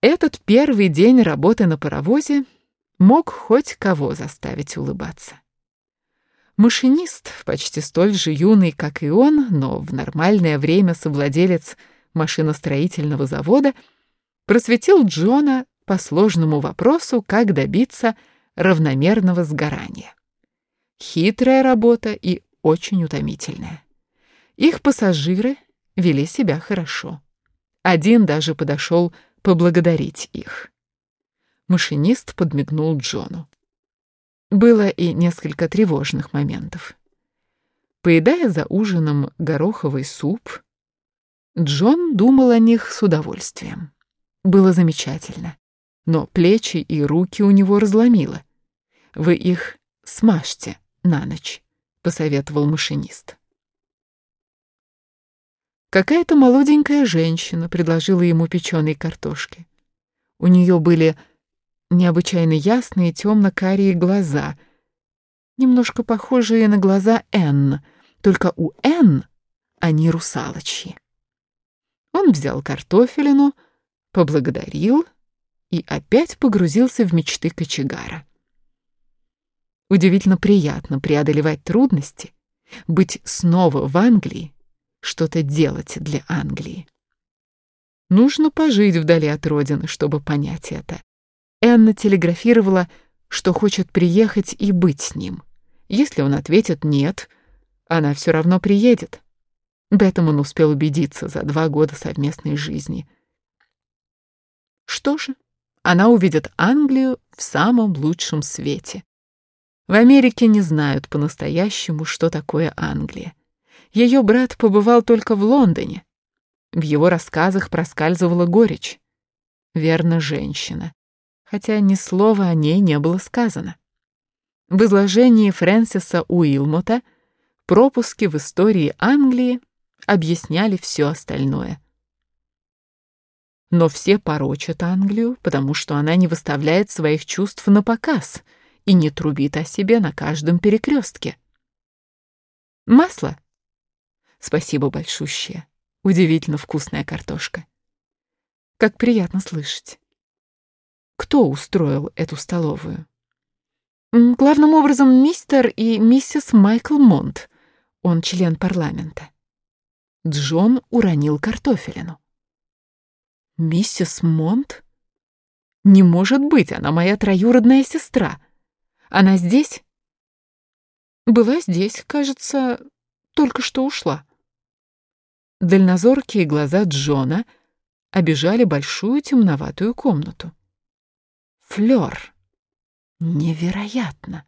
Этот первый день работы на паровозе мог хоть кого заставить улыбаться. Машинист, почти столь же юный, как и он, но в нормальное время совладелец машиностроительного завода, просветил Джона по сложному вопросу, как добиться равномерного сгорания. Хитрая работа и очень утомительная. Их пассажиры вели себя хорошо. Один даже подошел поблагодарить их. Машинист подмигнул Джону. Было и несколько тревожных моментов. Поедая за ужином гороховый суп, Джон думал о них с удовольствием. Было замечательно, но плечи и руки у него разломило. Вы их смажьте на ночь, посоветовал машинист. Какая-то молоденькая женщина предложила ему печеной картошки. У нее были необычайно ясные темно-карие глаза, немножко похожие на глаза Энн, только у Энн они русалочьи. Он взял картофелину, поблагодарил и опять погрузился в мечты кочегара. Удивительно приятно преодолевать трудности, быть снова в Англии, что-то делать для Англии. Нужно пожить вдали от родины, чтобы понять это. Энна телеграфировала, что хочет приехать и быть с ним. Если он ответит «нет», она все равно приедет. Беттом он успел убедиться за два года совместной жизни. Что же, она увидит Англию в самом лучшем свете. В Америке не знают по-настоящему, что такое Англия. Ее брат побывал только в Лондоне. В его рассказах проскальзывала горечь. Верно, женщина. Хотя ни слова о ней не было сказано. В изложении Фрэнсиса Уилмота пропуски в истории Англии объясняли все остальное. Но все порочат Англию, потому что она не выставляет своих чувств на показ и не трубит о себе на каждом перекрестке. Масло? Спасибо большущее. Удивительно вкусная картошка. Как приятно слышать. Кто устроил эту столовую? Главным образом мистер и миссис Майкл Монт. Он член парламента. Джон уронил картофелину. «Миссис Монт? Не может быть, она моя троюродная сестра. Она здесь?» «Была здесь, кажется, только что ушла». Дальнозоркие глаза Джона обижали большую темноватую комнату. Флёр. Невероятно.